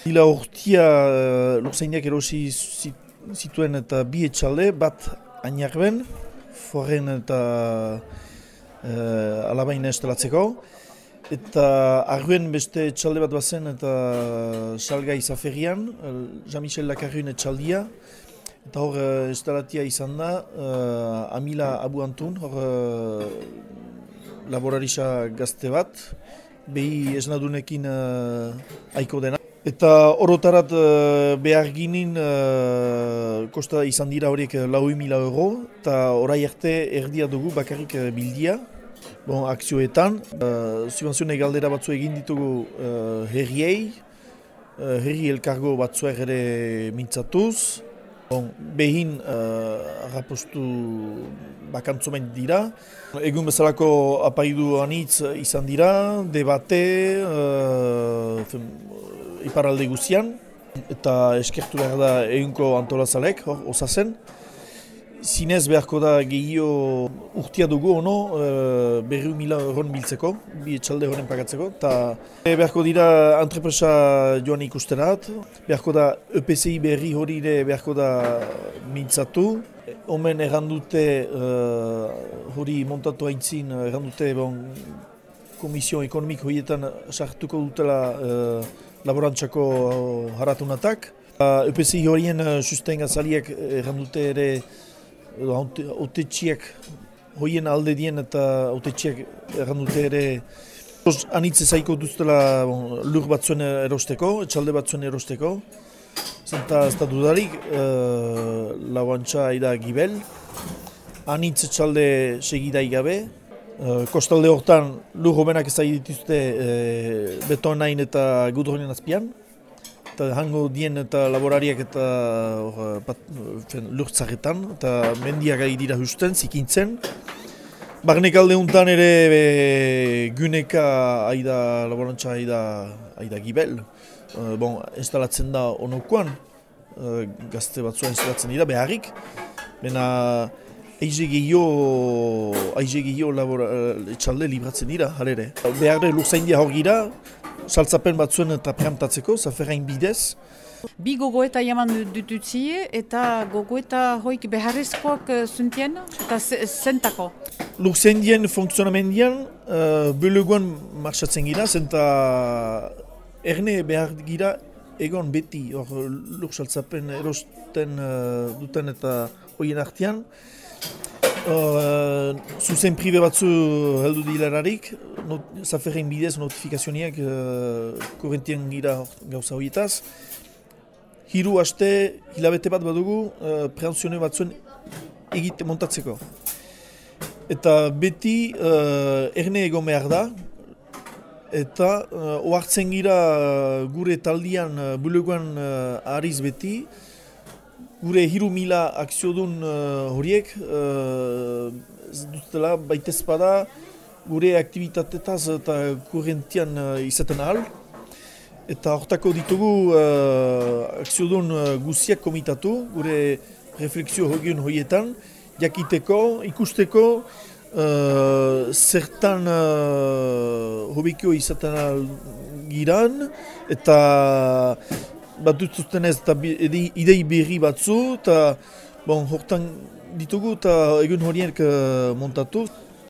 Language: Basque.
Dila urtia uh, lurzainak erosi zituen eta bi etxalde, bat ainarben, forren eta uh, alabaina estelatzeko. Eta arguen beste etxalde bat bazen eta salga izaferian, Jean-Michel Lacarruen etxaldia. Eta hor estelatia izan da, uh, Amila Abu Antun, hor uh, laborarisa gazte bat, behi esnadunekin uh, aiko dena. Eta orotarat uh, behar ginen uh, kosta izan dira horiek lau mila euro, eta orai arte erdia dugu bakarrik bildia. Bon, akzioetan, uh, subvenzioen galdera batzu egin ditugu uh, herriei, uh, herri elkargo batzuek ere mintzatuz. Bon, behin uh, rapostu bakantzomen dira. Egun bezalako apaidu anitz izan dira, debate, uh, iparalde guzian, eta eskertu behar da egunko antolazalek, hor, osazen. Zinez beharko da gehio urtia dugu ono, e, berri mila horren biltzeko, bi etxalde horren pagatzeko. Ta, e, beharko dira entrepresa joan ikusterat, beharko da EPCI berri hori ere beharko da mintzatu. Homen errandute e, hori montatu haintzin, errandute bon, komisio ekonomik horietan sartuko dutela e, laborantzako haratunatak. EPCI horien uh, susten gazaliak errandute ere autetxiek hoien alde dien eta autetxiek errandute ere anitze zaiko duztela bon, lur batzuen erosteko, etxalde batzuen erosteko. Zenta ez da dudarik, uh, lauantza aida gibel. Anitze etxalde segida igabe. Uh, kostalde hortan lur hobenak ezagit dituzte uh, betonain eta gudronen azpian eta hango dien eta laborariak eta lurtzaretan eta mendiak ari dira justen, zikintzen. Barnek alde untan ere be, guneka aida, laborantza aida, aida gibel. Uh, bon, instalatzen da onokoan, uh, gazte batzua instalatzen dira, beharrik. Bena, eize gehiago, eize gehiago etxalde libratzen dira, halere. Behar lurzain dia hor gira, saltzapen batzuen eta preamtatzeko, zaferrain bidez. Bi gogoeta jaman dututzie eta gogoeta hoik beharrezkoak uh, zuntien eta zentako? Lurzendien funksionamendian uh, beleguan marxatzen gira, zenta erne behar gira egon beti hor lur saltzapen erosten uh, duten eta hoien artean. Uh, zuzen pribe batzu heldu dilerarik, not, zaferrein bidez notifikazioak uh, korrentien gira gauza horietaz. Hiru haste hilabete bat badugu uh, preantzione batzuen egite montatzeko. Eta beti uh, erne egon behar da, eta uh, oartzen gira gure taldian uh, bulegoan uh, ariz beti, gure hiru mila akziodun uh, horiek uh, dutela baitez bada gure aktivitatetaz eta kurrentian uh, izaten ahal. Eta hortako ditugu uh, akziodun uh, guziak komitatu, gure refleksio hogien horietan, jakiteko, ikusteko, uh, zertan uh, hobikio izaten giran, eta bat dutzuten ez eta idei berri batzu, eta bon, hortan ditugu eta egun horiek uh, montatu.